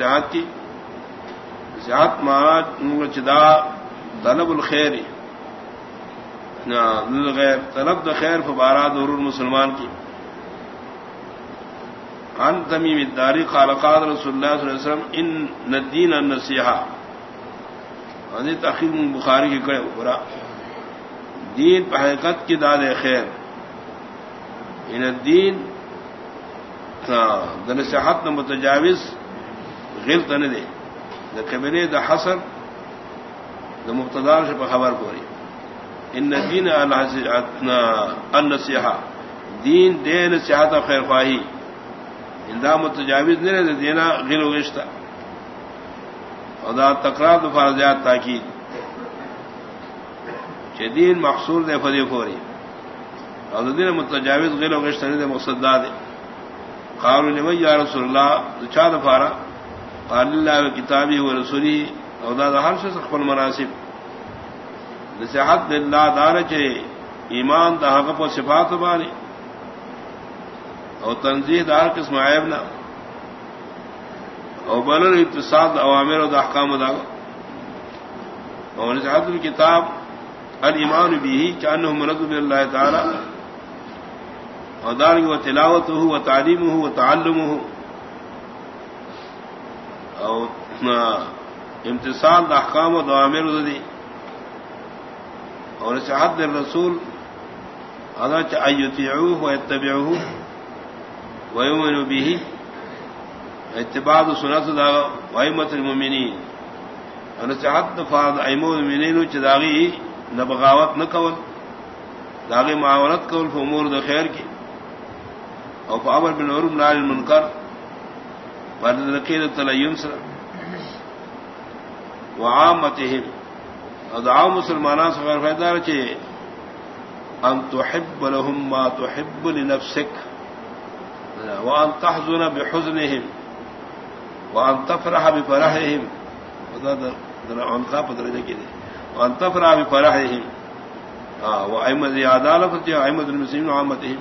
نصیحت کی۔ نصیحت مانا چدا طلب الخیر غیر، طلب د خیر فبارہ دور مسلمان کی۔ عن تمیم الداری خالقات رسول اللہ صلی اللہ علیہ وسلم، ان ندین النصیحہ۔ ادی تخیر بخاری کی کڑے برا۔ دین حقیقت کی داد خیر۔ ان الدین دن صحت نہ متجاوز غل تن دے دا کبرے دا حسر دا مبتدار سے خبر پوری ان دین النصیحہ دین دے نصیحت خیر خواہی اندا متجاوز نہیں رہے دینا غل وغشتہ ادا تکرار دفار زیاد تاکید. دین مقصور دے فدی فوری اور دین متجاوز غیر وغشتہ نہیں دے مقصد دا دے قالوا لمن يا رسول الله چا دفارا قال الله وكتابه ورسوله او دا ہر شخص خپل مناسب۔ نصیحت لله دار چے ایمان دا حق و صفات بانی او تنزیح دار قسم عیب نہ۔ او بلل اتصاد اوامر و احکام دا۔ اور نصیحت کتاب الایمان به كانه مرض بالله تعالی۔ اور دار و تلاوت ہو و تعلیم و تعلم ہو اور احکام و دعامر دی. اور اس حد رسول ادا چیو و اتبعوه اتبع ویومن بھی اتباع سنت دا وائمت المؤمنین. اور اس حد فاد ایم المؤمنین چداغی نہ بغاوت نہ قول داغی معاونت قول فمور د خیر کی. او فامر بن عرب نال المنکر، بعد ذکر تلیم سر وعامتهم. ادعا مسلمانان سے غیر فائدہ رچے ان تحب لهم ما تحب لنفسك. وان تحزن بحزنهم. وان تفرح بفرحهم. وذا در ان کا پتر کے وان تفرح بفرحهم. اه وايمد يعدالة ايمد المسلمين وعامتهم.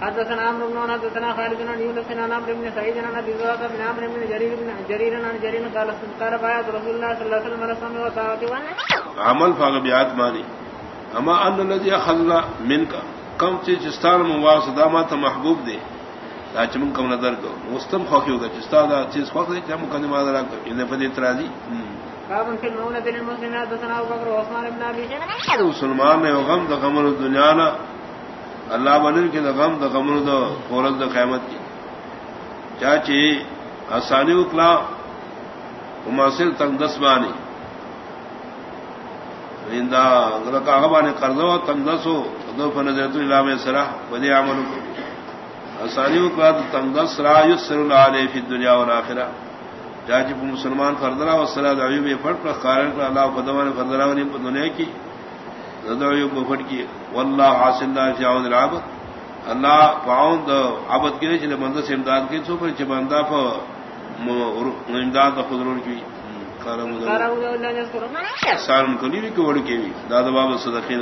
حدثنا عمرو بن حدثنا خالد بن يونس بن عمرو بن سعيد بن ابي زرعه بن عمرو بن جرير بن جرير بن جرير قال قال بايات رسول الله صلى الله عليه وسلم رسول وطاعته عمل فاغبيات ماني اما ان الذي اخذنا منك کم چیز چستان مواسطہ ما تو محبوب دے تاچ من کم نظر کو. مستم خوفی ہوگا چستا دا چیز خوف دے جب مقدم آدھر آکر انہیں پدی اعتراضی؟ بابن فی المونة للمسلمات دسنا ابو بکر وعثمان بن ابی شیخ مسلمان نے غم دا غمر دنیا نا. اللہ بن کے غم د غمر فورت د قیامت کی چاچی آسانی اکلا ماسل تنگ دس بانی کاغبانی قرضو تنگ دس ہو دو فن اللہ سرا بدی عمل کو آسانی اکلا تنگ دس را یسر اللہ فی دنیا اور چاچی مسلمان فردرا و سرا دعوی میں فرق کارن اللہ بدمان فردرا ونی دنیا کی فٹ کی. واللہ حاصل اللہ فی العبد. اللہ پاؤں عبد کے چلے بندہ سے امداد کی. سو پر چبندہ امداد خدرون کی. سارم کلی بھی کہ وڑ کے بھی دادا بابا صدقین